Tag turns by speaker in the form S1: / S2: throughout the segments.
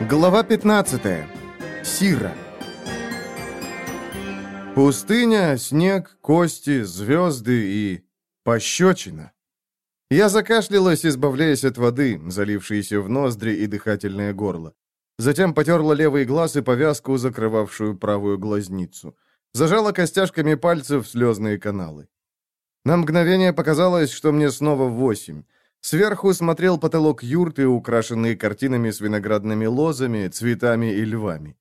S1: Глава 15. Сира. Пустыня, снег, кости, звезды и... пощечина. Я закашлялась, избавляясь от воды, залившейся в ноздри и дыхательное горло. Затем потерла левый глаз и повязку, закрывавшую правую глазницу. Зажала костяшками пальцев слезные каналы. На мгновение показалось, что мне снова восемь. Сверху смотрел потолок юрты, украшенный картинами с виноградными лозами, цветами и львами.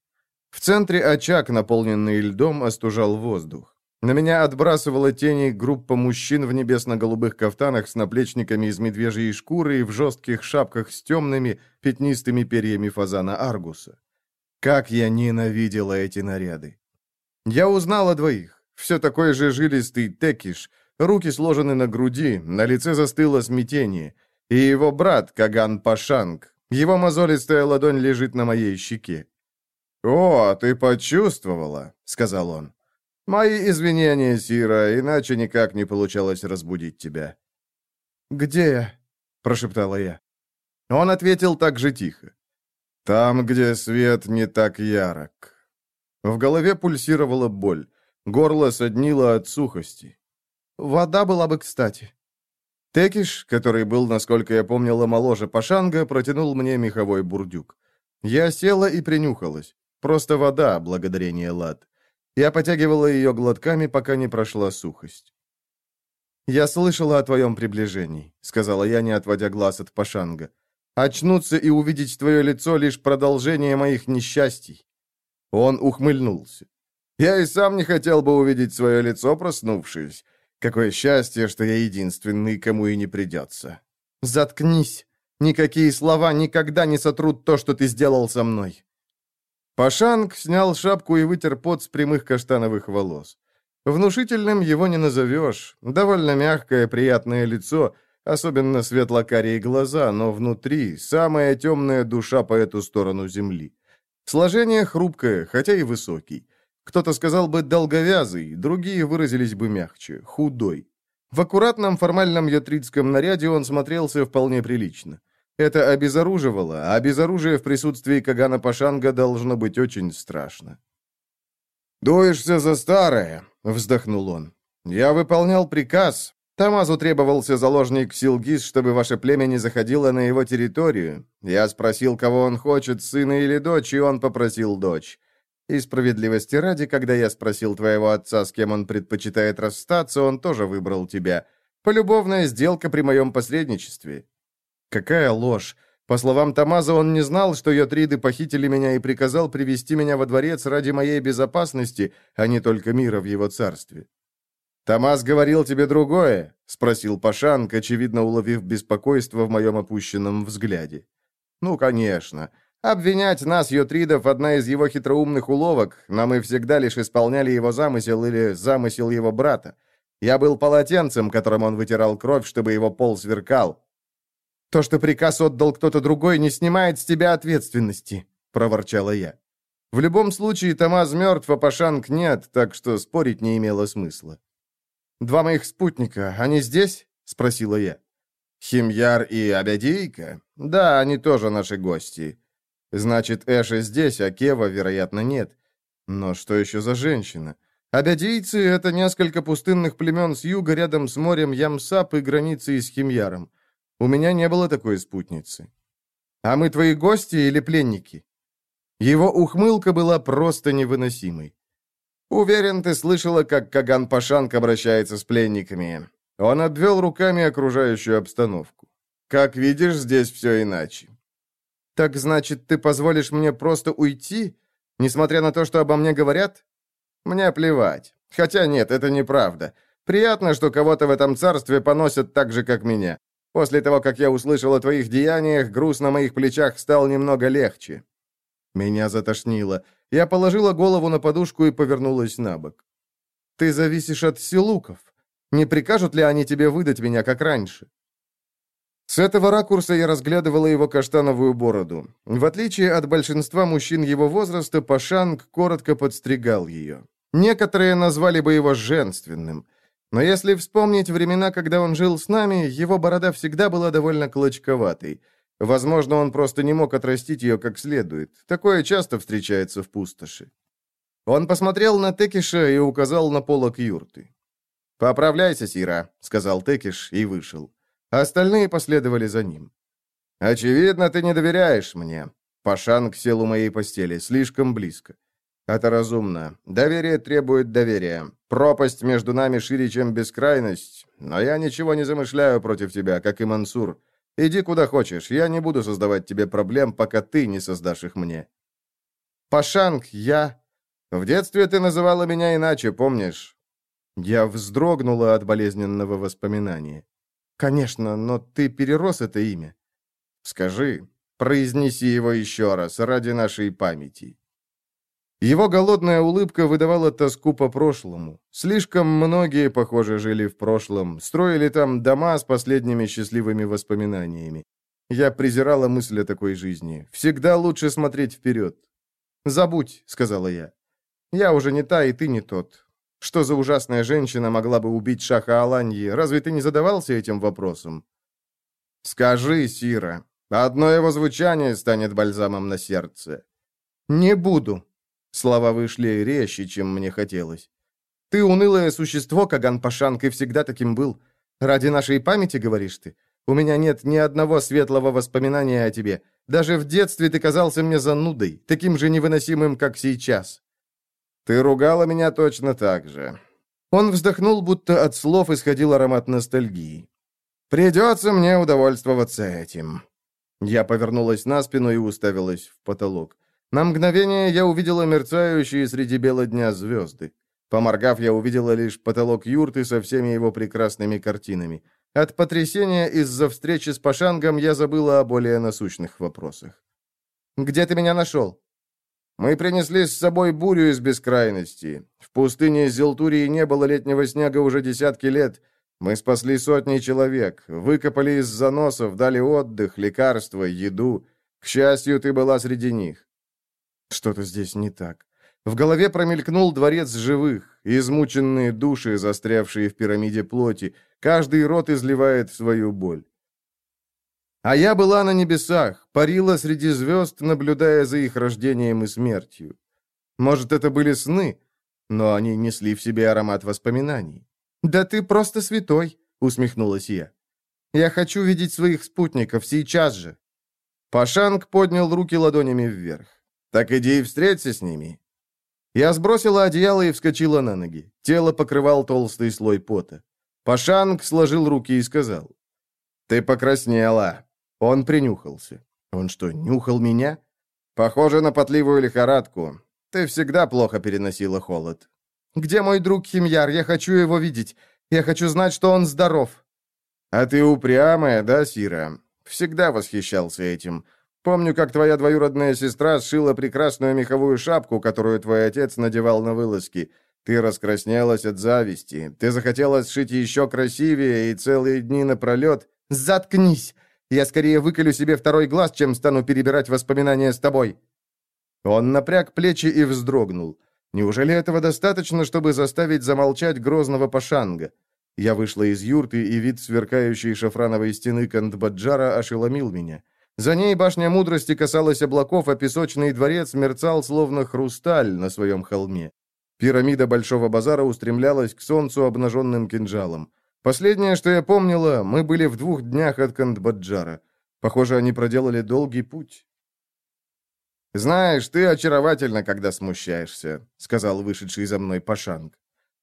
S1: В центре очаг, наполненный льдом, остужал воздух. На меня отбрасывала тени группа мужчин в небесно-голубых кафтанах с наплечниками из медвежьей шкуры и в жестких шапках с темными, пятнистыми перьями фазана Аргуса. Как я ненавидела эти наряды! Я узнала двоих. Все такой же жилистый Текиш — Руки сложены на груди, на лице застыло смятение. И его брат, Каган Пашанг. Его мозолистая ладонь лежит на моей щеке. «О, ты почувствовала», — сказал он. «Мои извинения, Сира, иначе никак не получалось разбудить тебя».
S2: «Где я?» — прошептала я.
S1: Он ответил так же тихо. «Там, где свет не так ярок». В голове пульсировала боль. Горло соднило от сухости.
S2: Вода была бы кстати.
S1: Текиш, который был, насколько я помнила, моложе Пашанга, протянул мне меховой бурдюк. Я села и принюхалась. Просто вода, благодарение лад. Я потягивала ее глотками, пока не прошла сухость. «Я слышала о твоем приближении», — сказала я, не отводя глаз от Пашанга. «Очнуться и увидеть твое лицо — лишь продолжение моих несчастий». Он ухмыльнулся. «Я и сам не хотел бы увидеть свое лицо, проснувшись. Какое счастье, что я единственный, кому и не придется.
S2: Заткнись. Никакие слова никогда не сотрут то, что ты сделал со мной.
S1: Пашанг снял шапку и вытер пот с прямых каштановых волос. Внушительным его не назовешь. Довольно мягкое, приятное лицо, особенно светло-карие глаза, но внутри самая темная душа по эту сторону земли. Сложение хрупкое, хотя и высокий. Кто-то сказал бы «долговязый», другие выразились бы мягче «худой». В аккуратном формальном йотридском наряде он смотрелся вполне прилично. Это обезоруживало, а без оружия в присутствии Кагана Пашанга должно быть очень страшно. «Дуешься за старое», — вздохнул он. «Я выполнял приказ. Тамазу требовался заложник Силгис, чтобы ваше племя не заходило на его территорию. Я спросил, кого он хочет, сына или дочь, и он попросил дочь. И справедливости ради, когда я спросил твоего отца, с кем он предпочитает расстаться, он тоже выбрал тебя. Полюбовная сделка при моем посредничестве». «Какая ложь! По словам Тамаза, он не знал, что Йотриды похитили меня и приказал привести меня во дворец ради моей безопасности, а не только мира в его царстве». «Тамаз говорил тебе другое?» — спросил Пашанк, очевидно уловив беспокойство в моем опущенном взгляде. «Ну, конечно. Обвинять нас, Йотридов, одна из его хитроумных уловок, но мы всегда лишь исполняли его замысел или замысел его брата. Я был полотенцем, которым он вытирал кровь, чтобы его пол сверкал. «То, что приказ отдал кто-то другой, не снимает с тебя ответственности», — проворчала я. В любом случае, Тамаз мертв, а Пашанг нет, так что спорить не имело смысла. «Два моих спутника, они здесь?» — спросила я. «Химьяр и Абядейка? Да, они тоже наши гости. Значит, Эша здесь, а Кева, вероятно, нет. Но что еще за женщина? Абядийцы — это несколько пустынных племен с юга рядом с морем Ямсап и границей с Химьяром. У меня не было такой спутницы. А мы твои гости или пленники? Его ухмылка была просто невыносимой. Уверен, ты слышала, как Каган Пашанк обращается с пленниками. Он обвел руками окружающую обстановку. Как видишь, здесь все иначе. «Так значит, ты позволишь мне просто уйти, несмотря на то, что обо мне говорят?» «Мне плевать. Хотя нет, это неправда. Приятно, что кого-то в этом царстве поносят так же, как меня. После того, как я услышал о твоих деяниях, груз на моих плечах стал немного легче». Меня затошнило. Я положила голову на подушку и повернулась на бок. «Ты зависишь от силуков. Не прикажут ли они тебе выдать меня, как раньше?» С этого ракурса я разглядывала его каштановую бороду. В отличие от большинства мужчин его возраста, Пашанг коротко подстригал ее. Некоторые назвали бы его женственным. Но если вспомнить времена, когда он жил с нами, его борода всегда была довольно клочковатой. Возможно, он просто не мог отрастить ее как следует. Такое часто встречается в пустоши. Он посмотрел на Текиша и указал на полок юрты. «Поправляйся, Сира», — сказал Текиш и вышел. Остальные последовали за ним. «Очевидно, ты не доверяешь мне». Пашанг сел у моей постели, слишком близко. «Это разумно. Доверие требует доверия. Пропасть между нами шире, чем бескрайность. Но я ничего не замышляю против тебя, как и Мансур. Иди куда хочешь. Я не буду создавать тебе проблем, пока ты не создашь их мне». «Пашанг, я...» «В детстве ты называла меня иначе, помнишь?» Я вздрогнула от болезненного воспоминания. «Конечно, но ты перерос это имя». «Скажи, произнеси его еще раз, ради нашей памяти». Его голодная улыбка выдавала тоску по прошлому. Слишком многие, похоже, жили в прошлом, строили там дома с последними счастливыми воспоминаниями. Я презирала мысль о такой жизни. Всегда лучше смотреть вперед. «Забудь», — сказала я. «Я уже не та, и ты не тот. Что за ужасная женщина могла бы убить Шаха Аланьи? Разве ты не задавался этим вопросом?» «Скажи, Сира, одно его звучание станет бальзамом на сердце». «Не буду», Слова вышли резче, чем мне хотелось. «Ты унылое существо, Каган Пашанг, и всегда таким был. Ради нашей памяти, говоришь ты? У меня нет ни одного светлого воспоминания о тебе. Даже в детстве ты казался мне занудой, таким же невыносимым, как сейчас». «Ты ругала меня точно так же». Он вздохнул, будто от слов исходил аромат ностальгии. «Придется мне удовольствоваться этим». Я повернулась на спину и уставилась в потолок. На мгновение я увидела мерцающие среди бела дня звезды. Поморгав, я увидела лишь потолок юрты со всеми его прекрасными картинами. От потрясения из-за встречи с Пашангом я забыла о более насущных вопросах. «Где ты меня нашел?» «Мы принесли с собой бурю из бескрайности. В пустыне Зелтурии не было летнего снега уже десятки лет. Мы спасли сотни человек, выкопали из заносов, дали отдых, лекарства, еду. К счастью, ты была среди них. Что-то здесь не так. В голове промелькнул дворец живых, измученные души, застрявшие в пирамиде плоти. Каждый рот изливает свою боль. А я была на небесах, парила среди звезд, наблюдая за их рождением и смертью. Может, это были сны, но они несли в себе аромат воспоминаний. «Да ты просто святой», — усмехнулась я. «Я хочу видеть своих спутников сейчас же». Пашанг поднял руки ладонями вверх. Так иди и встреться с ними». Я сбросила одеяло и вскочила на ноги. Тело покрывал толстый слой пота. Пашанг сложил руки и сказал. «Ты покраснела». Он принюхался. «Он что, нюхал меня?» «Похоже на потливую лихорадку. Ты всегда плохо переносила холод». «Где мой друг Химьяр? Я хочу его видеть. Я хочу знать, что он здоров». «А ты упрямая, да, Сира? Всегда восхищался этим. Помню, как твоя двоюродная сестра сшила прекрасную меховую шапку, которую твой отец надевал на вылазки. Ты раскраснелась от зависти. Ты захотела сшить еще красивее и целые дни напролет. Заткнись! Я скорее выколю себе второй глаз, чем стану перебирать воспоминания с тобой. Он напряг плечи и вздрогнул. Неужели этого достаточно, чтобы заставить замолчать грозного пашанга? Я вышла из юрты, и вид сверкающей шафрановой стены Кандбаджара ошеломил меня. За ней башня мудрости касалась облаков, а песочный дворец мерцал, словно хрусталь на своем холме. Пирамида Большого базара устремлялась к солнцу обнаженным кинжалом. Последнее, что я помнила, мы были в двух днях от Кандбаджара. Похоже, они проделали долгий путь. «Знаешь, ты очаровательна, когда смущаешься», — сказал вышедший за мной Пашанг.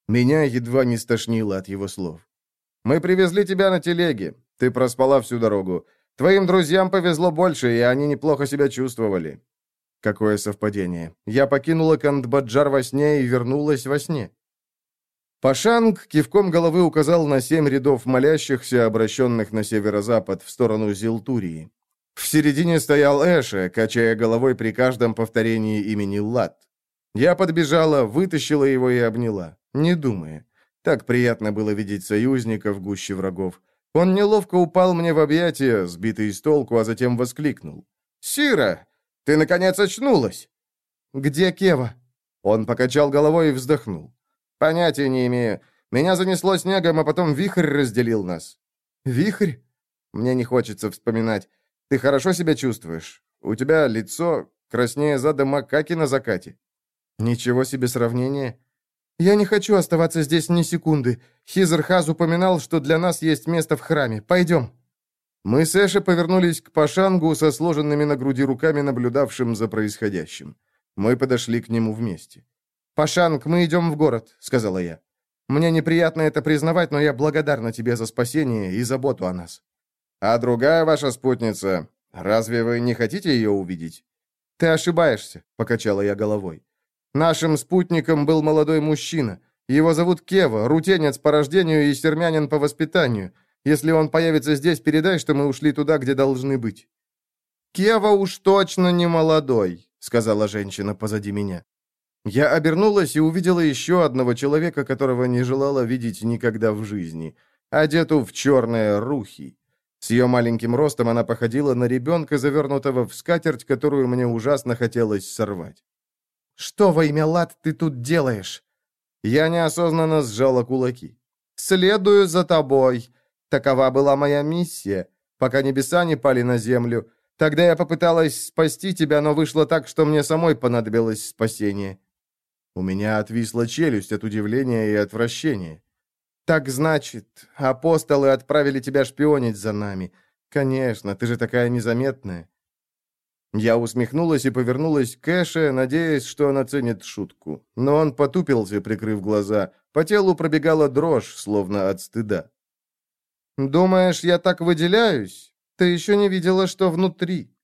S1: Меня едва не стошнило от его слов. «Мы привезли тебя на телеге. Ты проспала всю дорогу. Твоим друзьям повезло больше, и они неплохо себя чувствовали». Какое совпадение. Я покинула Кандбаджар во сне и вернулась во сне. Пашанг кивком головы указал на семь рядов молящихся, обращенных на северо-запад, в сторону Зилтурии. В середине стоял Эша, качая головой при каждом повторении имени Лат. Я подбежала, вытащила его и обняла, не думая. Так приятно было видеть союзников в гуще врагов. Он неловко упал мне в объятия, сбитый с толку, а затем воскликнул. «Сира, ты, наконец, очнулась!» «Где Кева?» Он покачал головой и вздохнул. «Понятия не имею. Меня занесло снегом, а потом вихрь разделил нас». «Вихрь?» Мне не хочется вспоминать. Ты хорошо себя чувствуешь? У тебя лицо краснее зада макаки на закате».
S2: «Ничего себе сравнение. Я не хочу оставаться здесь ни секунды. Хизерхаз упоминал, что для нас есть место в храме. Пойдем».
S1: Мы с Эши повернулись к Пашангу со сложенными на груди руками, наблюдавшим за происходящим. Мы подошли к нему вместе.
S2: «Пашанг, мы идем в город», — сказала я. «Мне неприятно это признавать, но я благодарна тебе за спасение и заботу о нас».
S1: «А другая ваша спутница, разве вы не хотите ее увидеть?»
S2: «Ты ошибаешься», — покачала я головой. «Нашим спутником был молодой мужчина. Его зовут Кева, рутенец по рождению и сермянин по воспитанию. Если он появится здесь, передай, что мы ушли туда, где должны быть».
S1: «Кева уж точно не молодой», — сказала женщина позади меня. Я обернулась и увидела еще одного человека, которого не желала видеть никогда в жизни, одету в черные рухи. С ее маленьким ростом она походила на ребенка, завернутого в скатерть, которую мне ужасно хотелось сорвать.
S2: «Что во имя лад ты тут делаешь?»
S1: Я неосознанно сжала кулаки.
S2: «Следую за тобой. Такова была моя миссия, пока небеса не пали на землю. Тогда я попыталась спасти тебя, но вышло так, что мне самой понадобилось спасение.
S1: У меня отвисла челюсть от удивления и отвращения.
S2: «Так значит, апостолы отправили тебя шпионить за нами. Конечно, ты же такая незаметная».
S1: Я усмехнулась и повернулась к Эше, надеясь, что он оценит шутку. Но он потупился, прикрыв глаза. По телу пробегала дрожь, словно от стыда.
S2: «Думаешь, я так выделяюсь? Ты еще не видела, что внутри».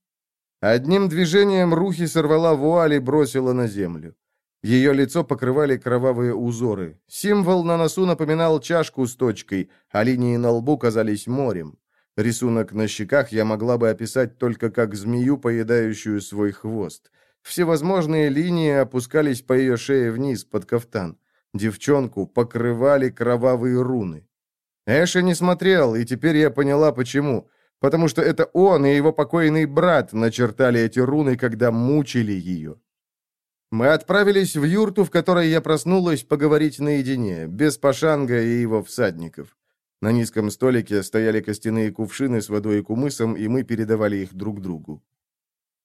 S1: Одним движением Рухи сорвала вуаль и бросила на землю. Ее лицо покрывали кровавые узоры. Символ на носу напоминал чашку с точкой, а линии на лбу казались морем. Рисунок на щеках я могла бы описать только как змею, поедающую свой хвост. Всевозможные линии опускались по ее шее вниз, под кафтан. Девчонку покрывали кровавые руны. Эша не смотрел, и теперь я поняла, почему. Потому что это он и его покойный брат начертали эти руны, когда мучили ее. Мы отправились в юрту, в которой я проснулась поговорить наедине, без Пашанга и его всадников. На низком столике стояли костяные кувшины с водой и кумысом, и мы передавали их друг другу.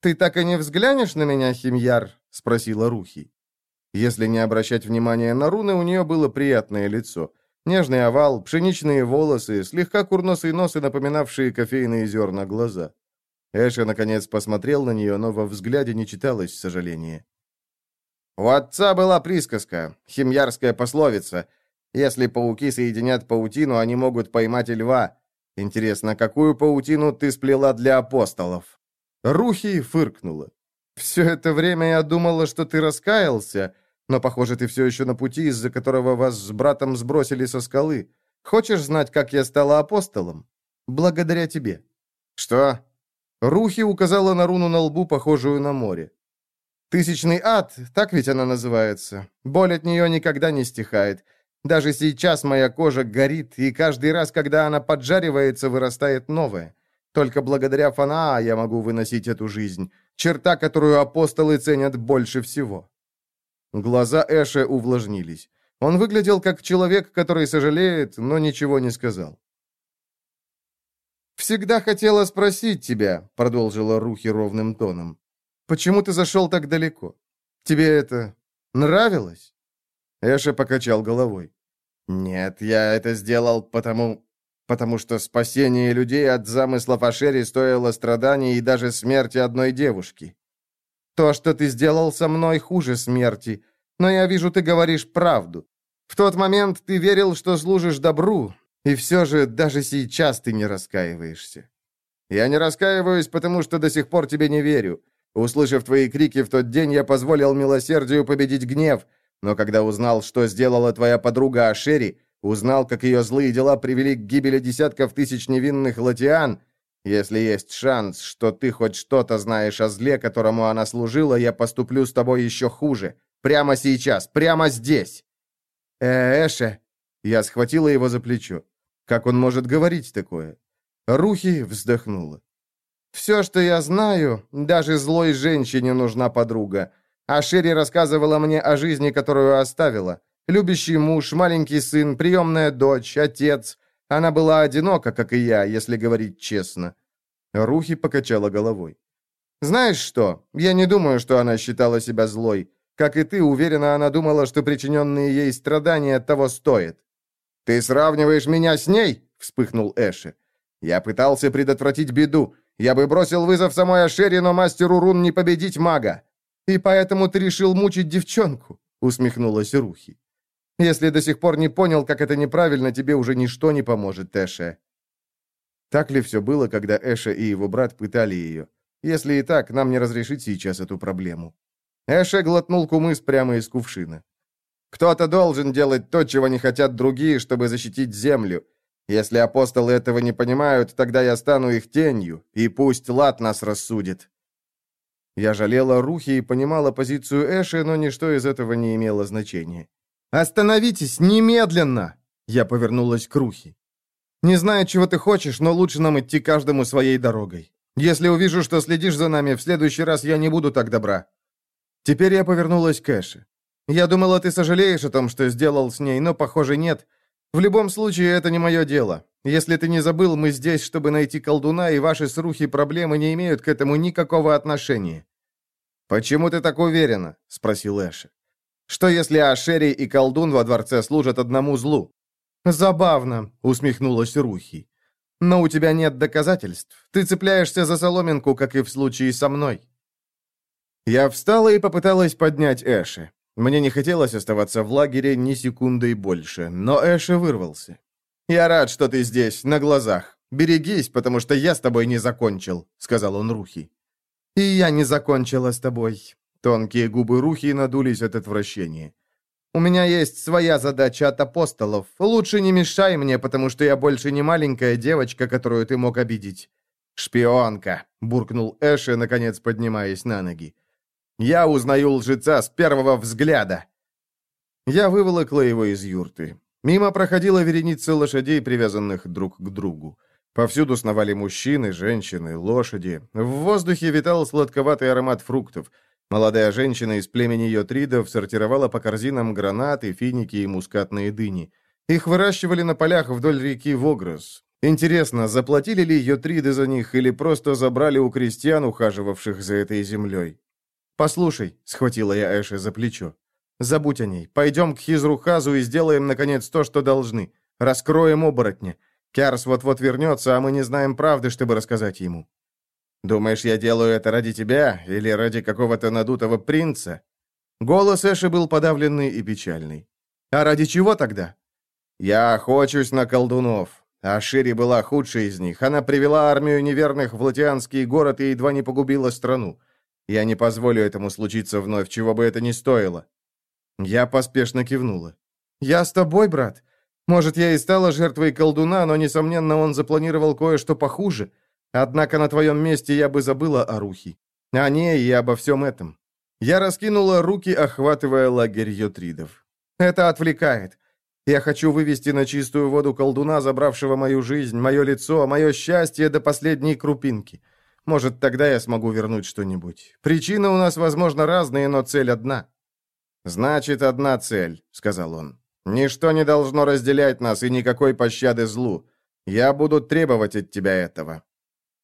S2: «Ты так и не взглянешь на меня, Химьяр?» — спросила Рухи.
S1: Если не обращать внимания на руны, у нее было приятное лицо. Нежный овал, пшеничные волосы, слегка курносые носы, напоминавшие кофейные зерна глаза. Эша, наконец, посмотрел на нее, но во взгляде не читалось сожаления. У отца была присказка, химьярская пословица. Если пауки соединят паутину, они могут поймать и льва. Интересно, какую паутину ты сплела для апостолов?»
S2: Рухи фыркнула. «Все это время я думала, что ты раскаялся, но, похоже, ты все еще на пути, из-за которого вас с братом сбросили со скалы. Хочешь знать, как я стала апостолом? Благодаря тебе».
S1: «Что?»
S2: Рухи указала на руну на лбу, похожую на море. Тысячный ад, так ведь она называется. Боль от нее никогда не стихает. Даже сейчас моя кожа горит, и каждый раз, когда она поджаривается, вырастает новое. Только благодаря Фанаа я могу выносить эту жизнь. Черта, которую апостолы ценят больше всего.
S1: Глаза Эша увлажнились. Он выглядел как человек, который сожалеет, но ничего не сказал.
S2: «Всегда хотела спросить тебя», — продолжила Рухи ровным тоном. Почему ты зашел так далеко? Тебе это нравилось?»
S1: Эша покачал головой. «Нет, я это сделал потому... потому что спасение людей от замыслов Ашери стоило страданий и даже смерти одной девушки».
S2: «То, что ты сделал со мной, хуже смерти. Но я вижу, ты говоришь правду. В тот момент ты верил, что служишь добру, и все же даже сейчас ты не раскаиваешься».
S1: «Я не раскаиваюсь, потому что до сих пор тебе не верю. Услышав твои крики в тот день, я позволил милосердию победить гнев, но когда узнал, что сделала твоя подруга Ашери, узнал, как ее злые дела привели к гибели десятков тысяч невинных латиан, если есть шанс, что ты хоть что-то знаешь о зле, которому она служила, я поступлю с тобой еще хуже. Прямо сейчас, прямо здесь!»
S2: «Э, Эше!»
S1: Я схватила его за плечо. Как он может говорить такое?
S2: Рухи вздохнула. Все, что я знаю, даже злой женщине нужна подруга. А Шерри рассказывала мне о жизни, которую оставила. Любящий муж, маленький сын, приемная дочь, отец. Она была одинока, как и я, если говорить честно.
S1: Рухи покачала головой. «Знаешь что, я не думаю, что она считала себя злой. Как и ты, уверена, она думала, что причиненные ей страдания того стоят». «Ты сравниваешь меня с ней?» — вспыхнул Эши. «Я пытался предотвратить беду. Я бы бросил вызов самой Ашере, но мастеру рун не победить мага. И поэтому ты решил мучить девчонку?» — усмехнулась Рухи. «Если до сих пор не понял, как это неправильно, тебе уже ничто не поможет, Эше». Так ли все было, когда Эша и его брат пытали ее? Если и так, нам не разрешить сейчас эту проблему. Эша глотнул кумыс прямо из кувшина. «Кто-то должен делать то, чего не хотят другие, чтобы защитить землю. Если апостолы этого не понимают, тогда я стану их тенью, и пусть лад нас рассудит». Я жалела Рухи и понимала позицию Эши, но ничто из этого не имело значения. «Остановитесь! Немедленно!» Я повернулась к Рухи. «Не знаю, чего ты хочешь, но лучше нам идти каждому своей дорогой. Если увижу, что следишь за нами, в следующий раз я не буду так добра». Теперь я повернулась к Эши. «Я думала, ты сожалеешь о том, что сделал с ней, но, похоже, нет. В любом случае, это не мое дело. Если ты не забыл, мы здесь, чтобы найти колдуна, и ваши срухи проблемы не имеют к этому никакого отношения». «Почему ты так уверена?» — спросил Эши. «Что если Ашери и колдун во дворце служат одному злу?» «Забавно», — усмехнулась Рухи. «Но у тебя нет доказательств. Ты цепляешься за соломинку, как и в случае со мной». Я встала и попыталась поднять Эши. Мне не хотелось оставаться в лагере ни секунды больше, но Эши вырвался. «Я рад, что ты здесь, на глазах. Берегись, потому что я с тобой не закончил», — сказал он Рухи. «И я не закончила с тобой». Тонкие губы Рухи надулись от отвращения. «У меня есть своя задача от апостолов. Лучше не мешай мне, потому что я больше не маленькая девочка, которую ты мог обидеть». «Шпионка», — буркнул Эши, наконец поднимаясь на ноги. Я узнаю лжеца с первого взгляда!» Я выволокла его из юрты. Мимо проходила вереница лошадей, привязанных друг к другу. Повсюду сновали мужчины, женщины, лошади. В воздухе витал сладковатый аромат фруктов. Молодая женщина из племени йотридов сортировала по корзинам гранаты, финики и мускатные дыни. Их выращивали на полях вдоль реки Вогрос. Интересно, заплатили ли йотриды за них или просто забрали у крестьян, ухаживавших за этой землей? «Послушай», — схватила я Эши за плечо, — «забудь о ней. Пойдем к Хизрухазу и сделаем, наконец, то, что должны. Раскроем оборотня. Кярс вот-вот вернется, а мы не знаем правды, чтобы рассказать ему». «Думаешь, я делаю это ради тебя или ради какого-то надутого принца?» Голос Эши был подавленный и печальный. «А ради чего тогда?» «Я охочусь на колдунов. А Шири была худшей из них. Она привела армию неверных в Латианский город и едва не погубила страну. Я не позволю этому случиться вновь, чего бы это ни стоило». Я поспешно кивнула. «Я с тобой, брат. Может, я и стала жертвой колдуна, но, несомненно, он запланировал кое-что похуже. Однако на твоем месте я бы забыла о Рухе. О ней и обо всем этом». Я раскинула руки, охватывая лагерь йотридов. «Это отвлекает. Я хочу вывести на чистую воду колдуна, забравшего мою жизнь, мое лицо, мое счастье до последней крупинки. Может, тогда я смогу вернуть что-нибудь. Причины у нас, возможно, разные, но цель одна». «Значит, одна цель», — сказал он. «Ничто не должно разделять нас и никакой пощады злу. Я буду требовать от тебя этого».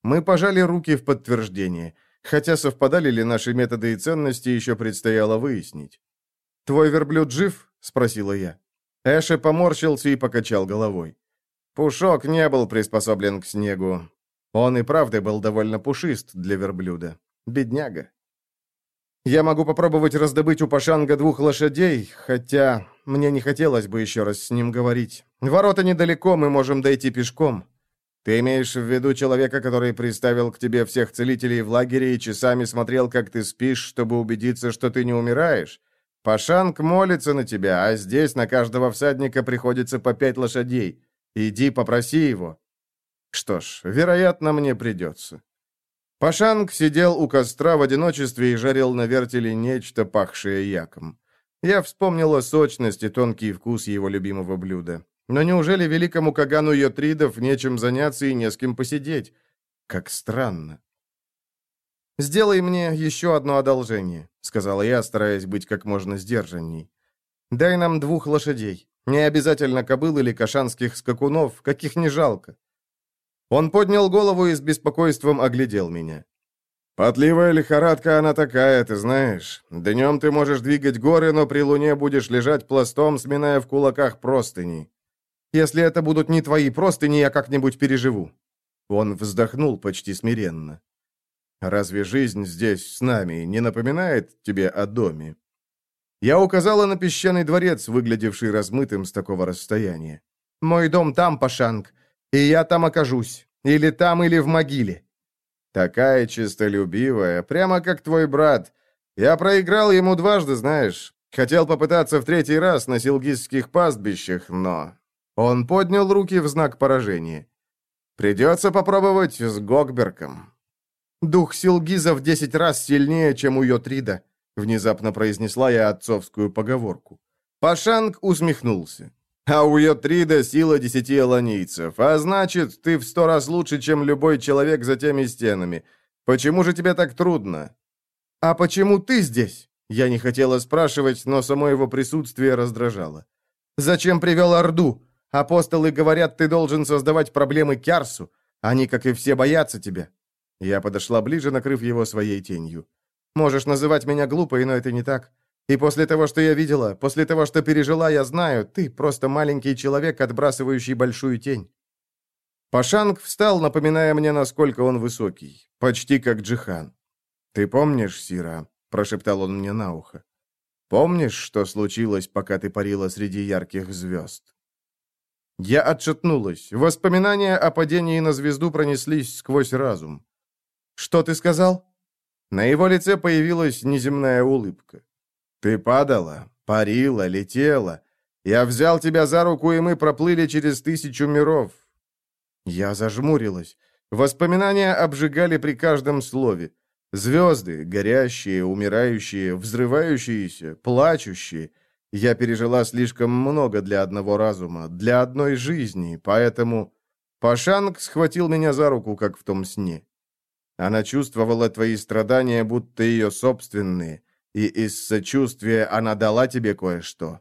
S1: Мы пожали руки в подтверждение. Хотя совпадали ли наши методы и ценности, еще предстояло выяснить. «Твой верблюд жив?» — спросила я. Эше поморщился и покачал головой. Пушок не был приспособлен к снегу. Он и правда был довольно пушист для верблюда. Бедняга. Я могу попробовать раздобыть у Пашанга двух лошадей, хотя мне не хотелось бы еще раз с ним говорить. Ворота недалеко, мы можем дойти пешком. Ты имеешь в виду человека, который приставил к тебе всех целителей в лагере и часами смотрел, как ты спишь, чтобы убедиться, что ты не умираешь? Пашанг молится на тебя, а здесь на каждого всадника приходится по пять лошадей. Иди попроси его. Что ж, вероятно, мне придется. Пашанг сидел у костра в одиночестве и жарил на вертеле нечто, пахшее яком. Я вспомнила сочность и тонкий вкус его любимого блюда. Но неужели великому Кагану Йотридов нечем заняться и не с кем посидеть? Как странно. «Сделай мне еще одно одолжение», — сказала я, стараясь быть как можно сдержанней. «Дай нам двух лошадей. Не обязательно кобыл или кашанских скакунов, каких не жалко. Он поднял голову и с беспокойством оглядел меня. «Потливая лихорадка она такая, ты знаешь. Днем ты можешь двигать горы, но при луне будешь лежать пластом, сминая в кулаках простыни. Если это будут не твои простыни, я как-нибудь переживу». Он вздохнул почти смиренно. «Разве жизнь здесь с нами не напоминает тебе о доме?» Я указала на песчаный дворец, выглядевший размытым с такого расстояния. «Мой дом там, Пашанг, и я там окажусь. Или там, или в могиле». «Такая чистолюбивая, прямо как твой брат. Я проиграл ему дважды, знаешь. Хотел попытаться в третий раз на силгизских пастбищах, но...» Он поднял руки в знак поражения. «Придется попробовать с Гогберком». «Дух Силгиза в десять раз сильнее, чем у Йотрида», Внезапно произнесла я отцовскую поговорку. Пашанг усмехнулся. «А у Йотрида сила десяти аланийцев, а значит, ты в сто раз лучше, чем любой человек за теми стенами. Почему же тебе так трудно?» «А почему ты здесь?» Я не хотела спрашивать, но само его присутствие раздражало. «Зачем привел Орду? Апостолы говорят, ты должен создавать проблемы Кярсу. Они, как и все, боятся тебя». Я подошла ближе, накрыв его своей тенью. Можешь называть меня глупой, но это не так. И после того, что я видела, после того, что пережила, я знаю, ты просто маленький человек, отбрасывающий большую тень». Пашанг встал, напоминая мне, насколько он высокий, почти как Джихан. «Ты помнишь, Сира?» – прошептал он мне на ухо. «Помнишь, что случилось, пока ты парила среди ярких звезд?» Я отшатнулась. Воспоминания о падении на звезду пронеслись сквозь разум. «Что ты сказал?» На его лице появилась неземная улыбка. «Ты падала, парила, летела. Я взял тебя за руку, и мы проплыли через тысячу миров». Я зажмурилась. Воспоминания обжигали при каждом слове. Звезды, горящие, умирающие, взрывающиеся, плачущие. Я пережила слишком много для одного разума, для одной жизни, поэтому... Пашанг схватил меня за руку, как в том сне. Она чувствовала твои страдания, будто ее собственные, и из сочувствия она дала тебе кое-что.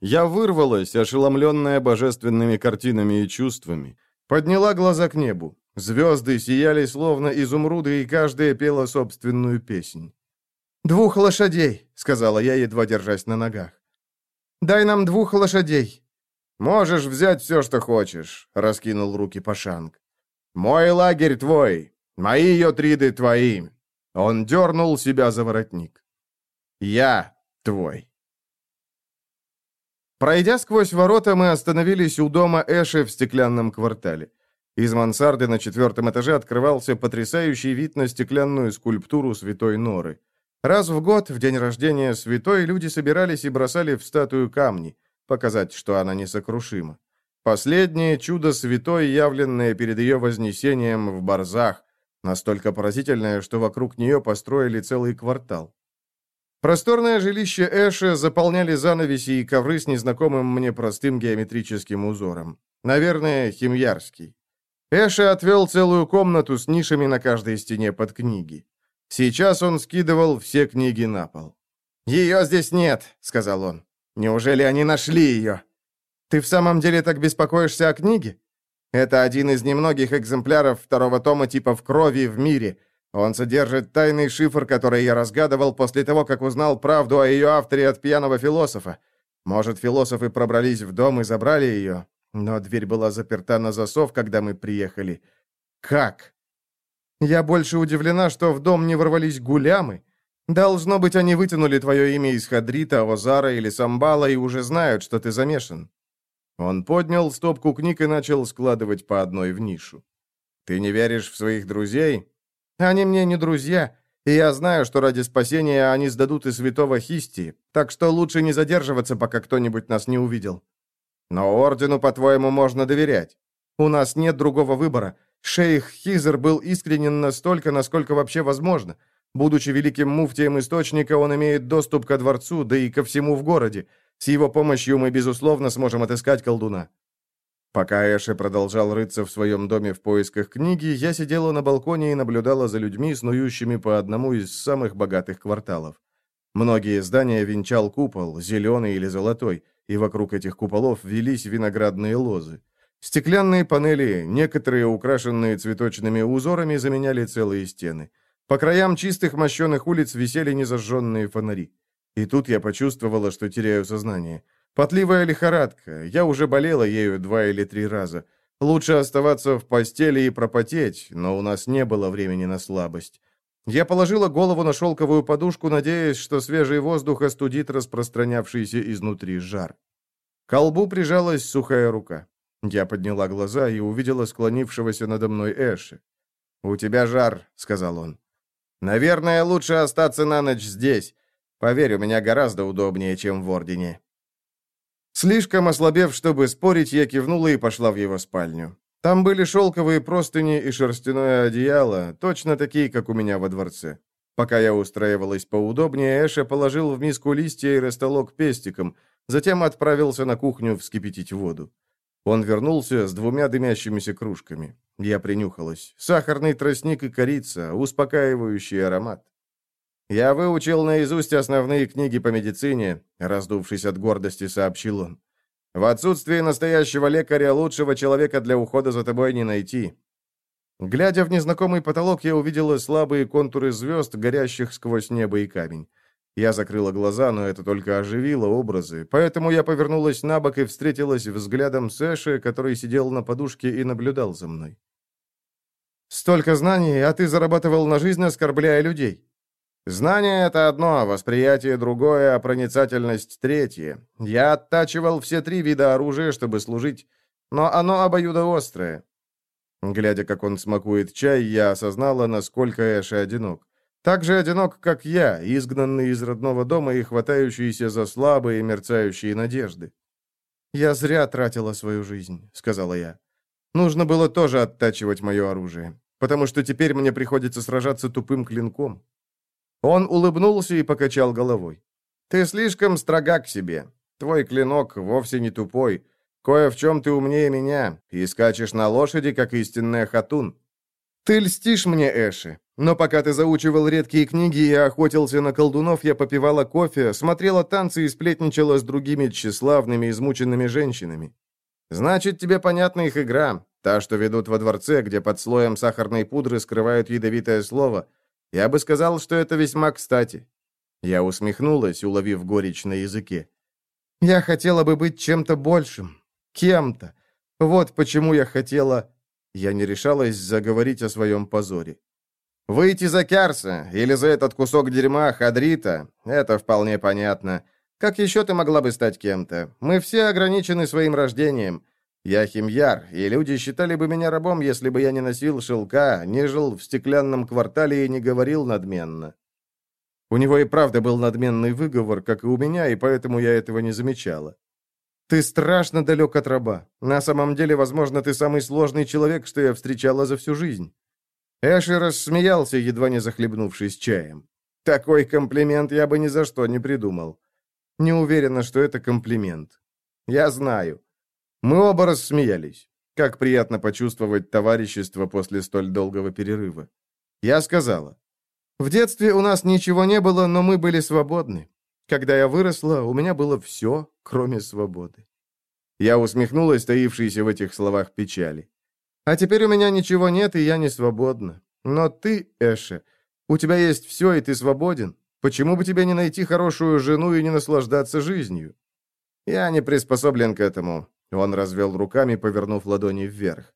S1: Я вырвалась, ошеломленная божественными картинами и чувствами. Подняла глаза к небу. Звезды сияли, словно изумруды, и каждая пела собственную песнь. «Двух лошадей», — сказала я, едва держась на ногах. «Дай нам двух лошадей». «Можешь взять все, что хочешь», — раскинул руки Пашанг. «Мой лагерь твой, Мои ее триды твои. Он дернул себя за воротник. Я твой. Пройдя сквозь ворота, мы остановились у дома Эши в стеклянном квартале. Из мансарды на четвертом этаже открывался потрясающий вид на стеклянную скульптуру святой Норы. Раз в год, в день рождения святой, люди собирались и бросали в статую камни, показать, что она несокрушима. Последнее чудо святой, явленное перед ее вознесением в Барзах, настолько поразительная, что вокруг нее построили целый квартал. Просторное жилище Эша заполняли занавеси и ковры с незнакомым мне простым геометрическим узором. Наверное, химьярский. Эша отвел целую комнату с нишами на каждой стене под книги. Сейчас он скидывал все книги на пол. «Ее здесь нет», — сказал он. «Неужели они нашли ее?» «Ты в самом деле так беспокоишься о книге?» Это один из немногих экземпляров второго тома типа «В крови» в мире. Он содержит тайный шифр, который я разгадывал после того, как узнал правду о ее авторе от пьяного философа. Может, философы пробрались в дом и забрали ее, но дверь была заперта на засов, когда мы приехали. Как? Я больше удивлена, что в дом не ворвались гулямы. Должно быть, они вытянули твое имя из Хадрита, Озара или Самбала и уже знают, что ты замешан. Он поднял стопку книг и начал складывать по одной в нишу. «Ты не веришь в своих друзей?» «Они мне не друзья, и я знаю, что ради спасения они сдадут и святого Хисти, так что лучше не задерживаться, пока кто-нибудь нас не увидел». «Но ордену, по-твоему, можно доверять?» «У нас нет другого выбора. Шейх Хизер был искренен настолько, насколько вообще возможно. Будучи великим муфтием Источника, он имеет доступ ко дворцу, да и ко всему в городе. С его помощью мы, безусловно, сможем отыскать колдуна». Пока Эши продолжал рыться в своем доме в поисках книги, я сидела на балконе и наблюдала за людьми, снующими по одному из самых богатых кварталов. Многие здания венчал купол, зеленый или золотой, и вокруг этих куполов велись виноградные лозы. Стеклянные панели, некоторые украшенные цветочными узорами, заменяли целые стены. По краям чистых мощеных улиц висели незажженные фонари. И тут я почувствовала, что теряю сознание. Потливая лихорадка. Я уже болела ею два или три раза. Лучше оставаться в постели и пропотеть, но у нас не было времени на слабость. Я положила голову на шелковую подушку, надеясь, что свежий воздух остудит распространявшийся изнутри жар. К колбу прижалась сухая рука. Я подняла глаза и увидела склонившегося надо мной Эши. «У тебя жар», — сказал он. «Наверное, лучше остаться на ночь здесь. Поверь, у меня гораздо удобнее, чем в Ордене». Слишком ослабев, чтобы спорить, я кивнула и пошла в его спальню. Там были шелковые простыни и шерстяное одеяло, точно такие, как у меня во дворце. Пока я устраивалась поудобнее, Эша положил в миску листья и растолок пестиком, затем отправился на кухню вскипятить воду. Он вернулся с двумя дымящимися кружками. Я принюхалась. Сахарный тростник и корица, успокаивающий аромат. «Я выучил наизусть основные книги по медицине», раздувшись от гордости, сообщил он. «В отсутствие настоящего лекаря лучшего человека для ухода за тобой не найти». Глядя в незнакомый потолок, я увидела слабые контуры звезд, горящих сквозь небо и камень. Я закрыла глаза, но это только оживило образы, поэтому я повернулась на бок и встретилась взглядом с Эши, который сидел на подушке и наблюдал за мной. «Столько знаний, а ты зарабатывал на жизнь, оскорбляя людей». Знание — это одно, восприятие — другое, а проницательность — третье. Я оттачивал все три вида оружия, чтобы служить, но оно обоюдоострое. Глядя, как он смакует чай, я осознала, насколько Эши одинок. Так же одинок, как я, изгнанный из родного дома и хватающийся за слабые мерцающие надежды. «Я зря тратила свою жизнь», — сказала я. «Нужно было тоже оттачивать мое оружие, потому что теперь мне приходится сражаться тупым клинком». Он улыбнулся и покачал головой. «Ты слишком строга к себе. Твой клинок вовсе не тупой. Кое в чем ты умнее меня, и скачешь на лошади, как истинная хатун. Ты льстишь мне, Эши, но пока ты заучивал редкие книги и охотился на колдунов, я попивала кофе, смотрела танцы и сплетничала с другими тщеславными, измученными женщинами. Значит, тебе понятна их игра, та, что ведут во дворце, где под слоем сахарной пудры скрывают ядовитое слово, я бы сказал, что это весьма кстати». Я усмехнулась, уловив горечь на языке. «Я хотела бы быть чем-то большим, кем-то. Вот почему я хотела...» Я не решалась заговорить о своем позоре. «Выйти за Кярса или за этот кусок дерьма Хадрита — это вполне понятно. Как еще ты могла бы стать кем-то? Мы все ограничены своим рождением. Я химьяр, и люди считали бы меня рабом, если бы я не носил шелка, не жил в стеклянном квартале и не говорил надменно. У него и правда был надменный выговор, как и у меня, и поэтому я этого не замечала. Ты страшно далек от раба. На самом деле, возможно, ты самый сложный человек, что я встречала за всю жизнь. Эши рассмеялся, едва не захлебнувшись чаем. Такой комплимент я бы ни за что не придумал. Не уверена, что это комплимент. Я знаю. Мы оба рассмеялись. Как приятно почувствовать товарищество после столь долгого перерыва. Я сказала, «В детстве у нас ничего не было, но мы были свободны. Когда я выросла, у меня было все, кроме свободы». Я усмехнулась, таившейся в этих словах печали. «А теперь у меня ничего нет, и я не свободна. Но ты, Эша, у тебя есть все, и ты свободен. Почему бы тебе не найти хорошую жену и не наслаждаться жизнью?» «Я не приспособлен к этому. Он развел руками, повернув ладони вверх.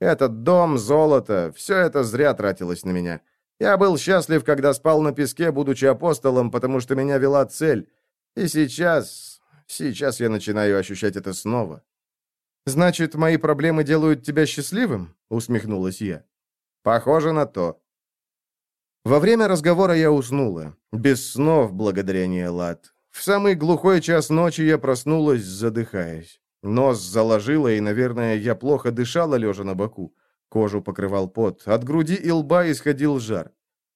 S1: «Этот дом, золото, все это зря тратилось на меня. Я был счастлив, когда спал на песке, будучи апостолом, потому что меня вела цель. И сейчас... сейчас я начинаю ощущать это снова». «Значит, мои проблемы делают тебя счастливым?» — усмехнулась я. «Похоже на то». Во время разговора я уснула. Без снов, благодаря Ниэлат. В самый глухой час ночи я проснулась, задыхаясь. Нос заложило, и, наверное, я плохо дышала, лежа на боку. Кожу покрывал пот. От груди и лба исходил жар.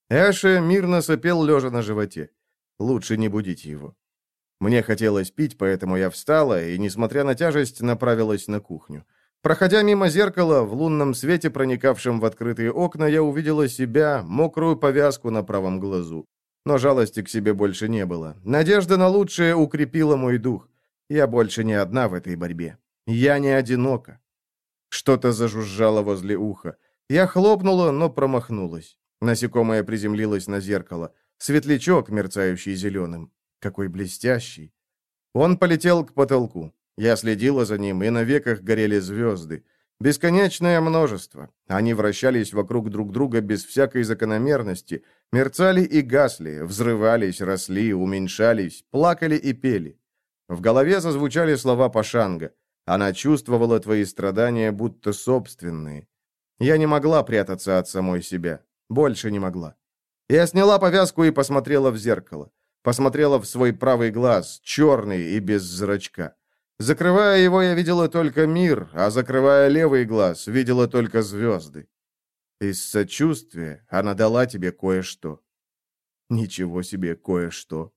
S1: Эша мирно сопел, лежа на животе. Лучше не будить его. Мне хотелось пить, поэтому я встала и, несмотря на тяжесть, направилась на кухню. Проходя мимо зеркала, в лунном свете, проникавшем в открытые окна, я увидела себя, мокрую повязку на правом глазу. Но жалости к себе больше не было. Надежда на лучшее укрепила мой дух. Я больше не одна в этой борьбе. Я не одинока. Что-то зажужжало возле уха. Я хлопнула, но промахнулась. Насекомое приземлилось на зеркало. Светлячок, мерцающий зеленым. Какой блестящий. Он полетел к потолку. Я следила за ним, и на веках горели звезды. Бесконечное множество. Они вращались вокруг друг друга без всякой закономерности, мерцали и гасли, взрывались, росли, уменьшались, плакали и пели. В голове зазвучали слова Пашанга. Она чувствовала твои страдания, будто собственные. Я не могла прятаться от самой себя. Больше не могла. Я сняла повязку и посмотрела в зеркало. Посмотрела в свой правый глаз, черный и без зрачка. Закрывая его, я видела только мир, а закрывая левый глаз, видела только звезды. Из сочувствия она дала тебе кое-что. Ничего себе кое-что.